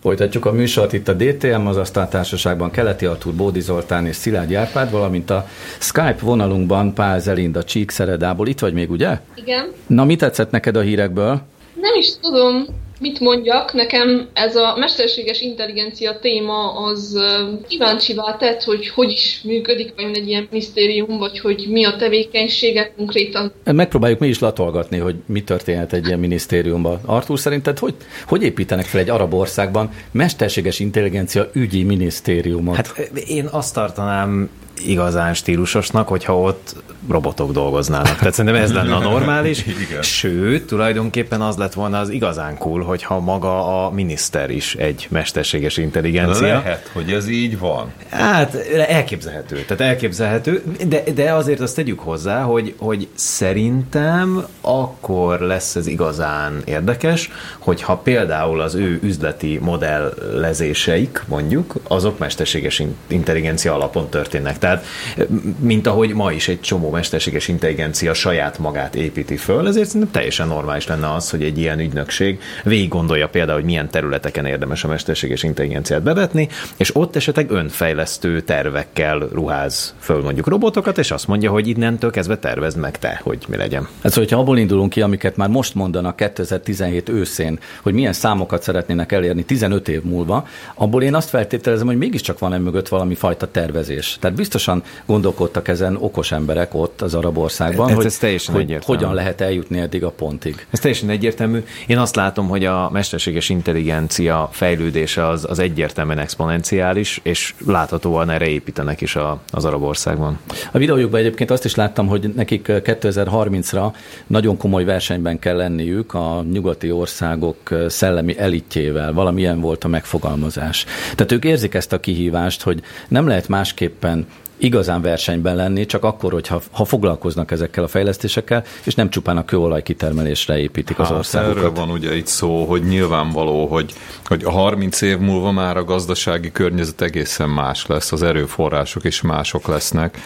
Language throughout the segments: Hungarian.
Folytatjuk a műsort itt a DTM, az Asztal Társaságban Keleti Artur, Bódi Zoltán és Szilágyi Árpád, valamint a Skype vonalunkban Pál Zelinda Csíkszeredából. Itt vagy még, ugye? Igen. Na, mi tetszett neked a hírekből? Nem is tudom mit mondjak, nekem ez a mesterséges intelligencia téma az kíváncsivá tett, hogy hogy is működik vajon egy ilyen minisztérium, vagy hogy mi a tevékenysége konkrétan. Megpróbáljuk mi is latolgatni, hogy mi történhet egy ilyen minisztériumban. Artur, szerinted hogy, hogy építenek fel egy arab országban mesterséges intelligencia ügyi minisztériumot? Hát én azt tartanám igazán stílusosnak, hogyha ott robotok dolgoznának. Tehát szerintem ez lenne a normális. Igen. Sőt, tulajdonképpen az lett volna az igazán cool, hogyha maga a miniszter is egy mesterséges intelligencia. Lehet, hogy ez így van. Hát elképzelhető. Tehát elképzelhető, de, de azért azt tegyük hozzá, hogy, hogy szerintem akkor lesz ez igazán érdekes, hogyha például az ő üzleti modellezéseik, mondjuk, azok mesterséges intelligencia alapon történnek. Tehát, mint ahogy ma is egy csomó mesterséges intelligencia saját magát építi föl, ezért szerintem teljesen normális lenne az, hogy egy ilyen ügynökség végig gondolja például, hogy milyen területeken érdemes a mesterséges intelligenciát bevetni, és ott esetleg önfejlesztő tervekkel ruház föl mondjuk robotokat, és azt mondja, hogy innentől kezdve tervezd meg te, hogy mi legyen. Hát szóval, hogyha abból indulunk ki, amiket már most mondanak 2017 őszén, hogy milyen számokat szeretnének elérni 15 év múlva, abból én azt feltételezem, hogy mégiscsak van e mögött valami fajta tervezés. Tehát biztosan gondolkodtak ezen okos emberek ott az arab országban, ez, hogy, ez teljesen hogy hogyan lehet eljutni eddig a pontig. Ez teljesen egyértelmű. Én azt látom, hogy a mesterséges intelligencia fejlődése az, az egyértelműen exponenciális, és láthatóan erre építenek is a, az arab országban. A videójukban egyébként azt is láttam, hogy nekik 2030-ra nagyon komoly versenyben kell lenniük a nyugati országok szellemi elitjével. Valamilyen volt a megfogalmazás. Tehát ők érzik ezt a kihívást, hogy nem lehet másképpen igazán versenyben lenni, csak akkor, hogyha ha foglalkoznak ezekkel a fejlesztésekkel, és nem csupán a kőolaj kitermelésre építik hát, az országokat. Erről van ugye itt szó, hogy nyilvánvaló, hogy, hogy a 30 év múlva már a gazdasági környezet egészen más lesz, az erőforrások is mások lesznek.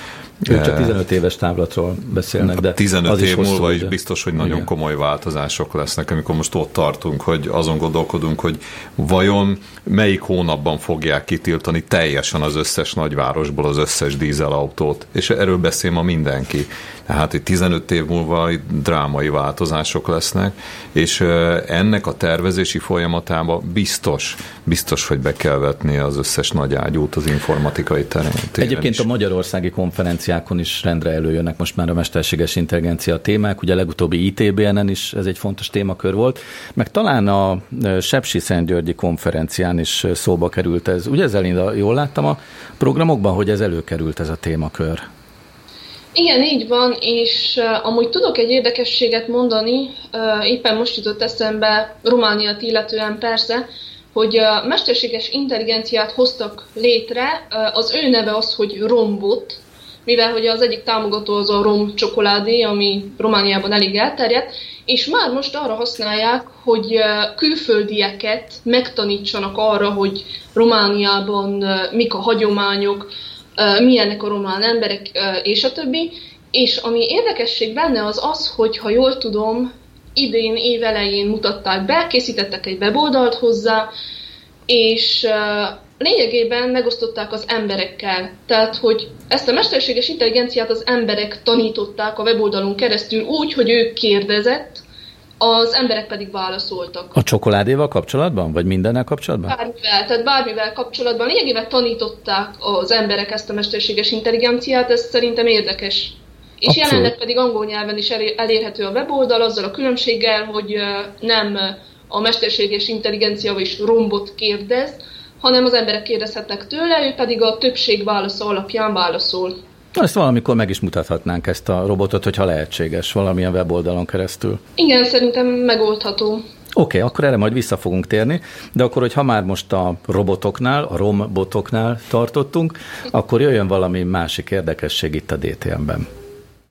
Ők csak 15 éves távlatról beszélnek, de 15 az év is múlva is biztos, hogy nagyon Igen. komoly változások lesznek, amikor most ott tartunk, hogy azon gondolkodunk, hogy vajon melyik hónapban fogják kitiltani teljesen az összes nagyvárosból az összes dízelautót, és erről beszél ma mindenki. Tehát, hogy 15 év múlva drámai változások lesznek, és ennek a tervezési folyamatában biztos, biztos, hogy be kell vetni az összes nagy ágyút az informatikai terén. Egyébként is. a magyarországi konferenciákon is rendre előjönnek most már a mesterséges intelligencia témák, ugye a legutóbbi ITBN-en is ez egy fontos témakör volt, meg talán a Sepsi Szentgyörgyi konferencián is szóba került ez. Ugye ezzel jól láttam a programokban, hogy ez előkerült ez a témakör? Igen, így van, és uh, amúgy tudok egy érdekességet mondani, uh, éppen most jutott eszembe Romániát illetően persze, hogy a mesterséges intelligenciát hoztak létre, uh, az ő neve az, hogy Rombot, mivel hogy az egyik támogató az a rom csokoládé, ami Romániában elég elterjedt, és már most arra használják, hogy külföldieket megtanítsanak arra, hogy Romániában mik a hagyományok, milyenek a román emberek, és a többi. És ami érdekesség benne az az, hogy ha jól tudom, idén év elején mutatták be, készítettek egy weboldalt hozzá, és lényegében megosztották az emberekkel. Tehát, hogy ezt a mesterséges intelligenciát az emberek tanították a weboldalon keresztül úgy, hogy ő kérdezett, az emberek pedig válaszoltak. A csokoládéval kapcsolatban, vagy mindennel kapcsolatban? Bármivel, tehát bármivel kapcsolatban. Lényegében tanították az emberek ezt a mesterséges intelligenciát, ez szerintem érdekes. És Abszolút. jelenleg pedig angol nyelven is elérhető a weboldal, azzal a különbséggel, hogy nem a mesterséges intelligencia vagy rombot kérdez, hanem az emberek kérdezhetnek tőle, ő pedig a többség válasza alapján válaszol. Ezt valamikor meg is mutathatnánk ezt a robotot, hogyha lehetséges, valamilyen weboldalon keresztül. Igen, szerintem megoldható. Oké, okay, akkor erre majd vissza fogunk térni, de akkor, hogy ha már most a robotoknál, a rombotoknál tartottunk, akkor jöjjön valami másik érdekesség itt a DTM-ben.